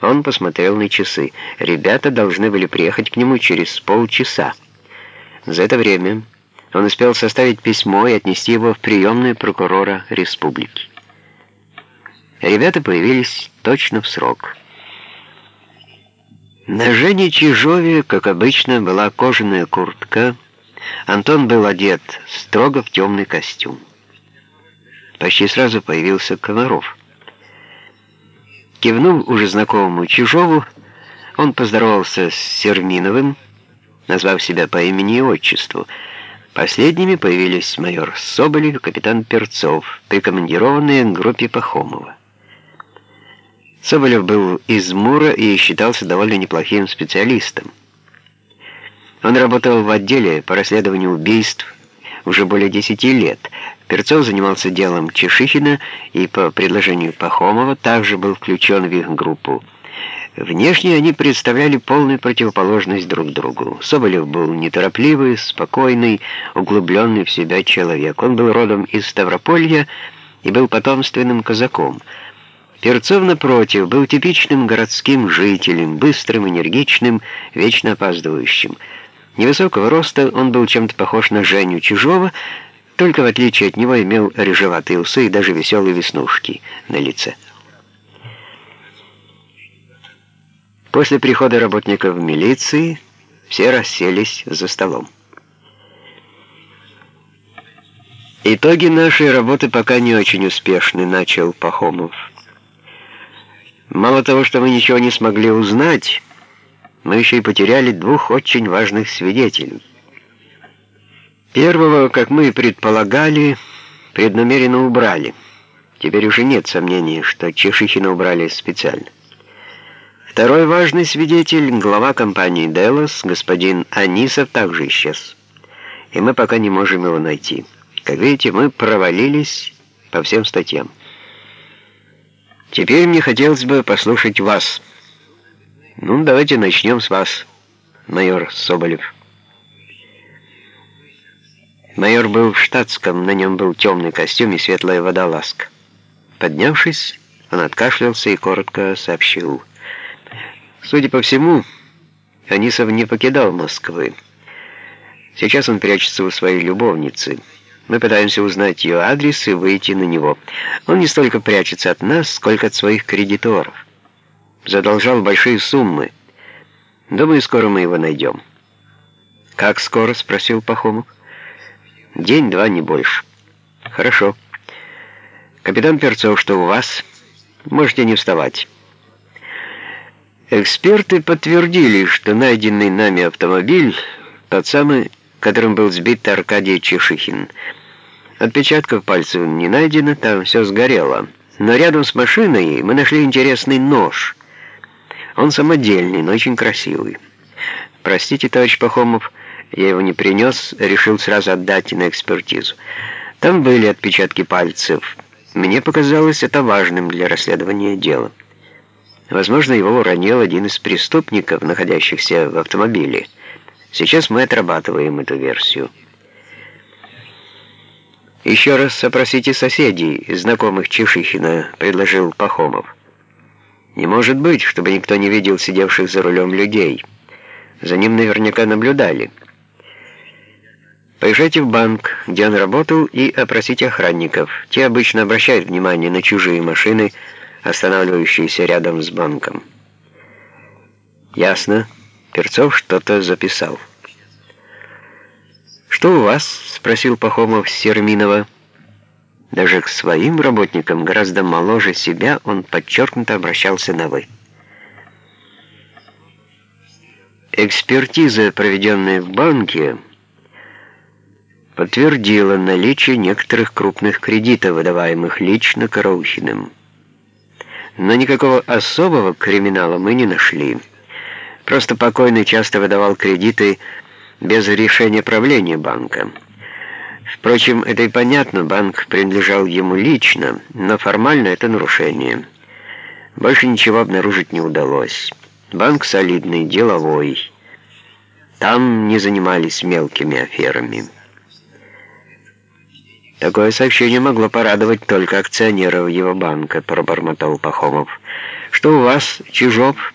Он посмотрел на часы. Ребята должны были приехать к нему через полчаса. За это время он успел составить письмо и отнести его в приемную прокурора республики. Ребята появились точно в срок. На Жене Чижове, как обычно, была кожаная куртка. Антон был одет строго в темный костюм. Почти сразу появился Комаров. Кивнув уже знакомому Чижову, он поздоровался с Серминовым, назвав себя по имени и отчеству. Последними появились майор Соболев и капитан Перцов, прикомандированные к группе Пахомова. Соболев был из Мура и считался довольно неплохим специалистом. Он работал в отделе по расследованию убийств уже более 10 лет. Перцов занимался делом Чешихина и по предложению Пахомова также был включен в их группу. Внешне они представляли полную противоположность друг другу. Соболев был неторопливый, спокойный, углубленный в себя человек. Он был родом из Ставрополья и был потомственным казаком. Перцов, напротив, был типичным городским жителем, быстрым, энергичным, вечно опаздывающим. Невысокого роста он был чем-то похож на Женю Чужого, только в отличие от него имел рыжеватые усы и даже веселые веснушки на лице. После прихода работников милиции все расселись за столом. «Итоги нашей работы пока не очень успешны», — начал Пахомов. «Мало того, что мы ничего не смогли узнать, мы еще и потеряли двух очень важных свидетелей. Первого, как мы и предполагали, преднамеренно убрали. Теперь уже нет сомнений, что Чешихина убрали специально. Второй важный свидетель, глава компании «Делос», господин Анисов, также исчез. И мы пока не можем его найти. Как видите, мы провалились по всем статьям. Теперь мне хотелось бы послушать вас. Ну, давайте начнем с вас, майор Соболев. Майор был в штатском, на нем был темный костюм и светлая водолазка. Поднявшись, он откашлялся и коротко сообщил. Судя по всему, Анисов не покидал Москвы. Сейчас он прячется у своей любовницы. Мы пытаемся узнать ее адрес и выйти на него. Он не столько прячется от нас, сколько от своих кредиторов задолжал большие суммы. Думаю, скоро мы его найдем». «Как скоро?» — спросил Пахомов. «День-два, не больше». «Хорошо. Капитан Перцов, что у вас? Можете не вставать». Эксперты подтвердили, что найденный нами автомобиль тот самый, которым был сбит Аркадий Чешихин. Отпечатков пальцев не найдено, там все сгорело. Но рядом с машиной мы нашли интересный нож — он самодельный, но очень красивый. Простите, товарищ Пахомов, я его не принес, решил сразу отдать на экспертизу. Там были отпечатки пальцев. Мне показалось это важным для расследования дела. Возможно, его уронил один из преступников, находящихся в автомобиле. Сейчас мы отрабатываем эту версию. «Еще раз опросите соседей, знакомых Чешихина», — предложил Пахомов. Не может быть, чтобы никто не видел сидевших за рулем людей. За ним наверняка наблюдали. Поезжайте в банк, где он работал, и опросите охранников. Те обычно обращают внимание на чужие машины, останавливающиеся рядом с банком. Ясно. Перцов что-то записал. «Что у вас?» — спросил Пахомов Серминова. Даже к своим работникам, гораздо моложе себя, он подчеркнуто обращался на «вы». Экспертиза, проведенная в банке, подтвердила наличие некоторых крупных кредитов, выдаваемых лично Караухиным. Но никакого особого криминала мы не нашли. Просто покойный часто выдавал кредиты без решения правления банка. Впрочем, это и понятно, банк принадлежал ему лично, но формально это нарушение. Больше ничего обнаружить не удалось. Банк солидный, деловой. Там не занимались мелкими аферами. Такое сообщение могло порадовать только акционеров его банка, пробормотал Пахомов. Что у вас, Чижов?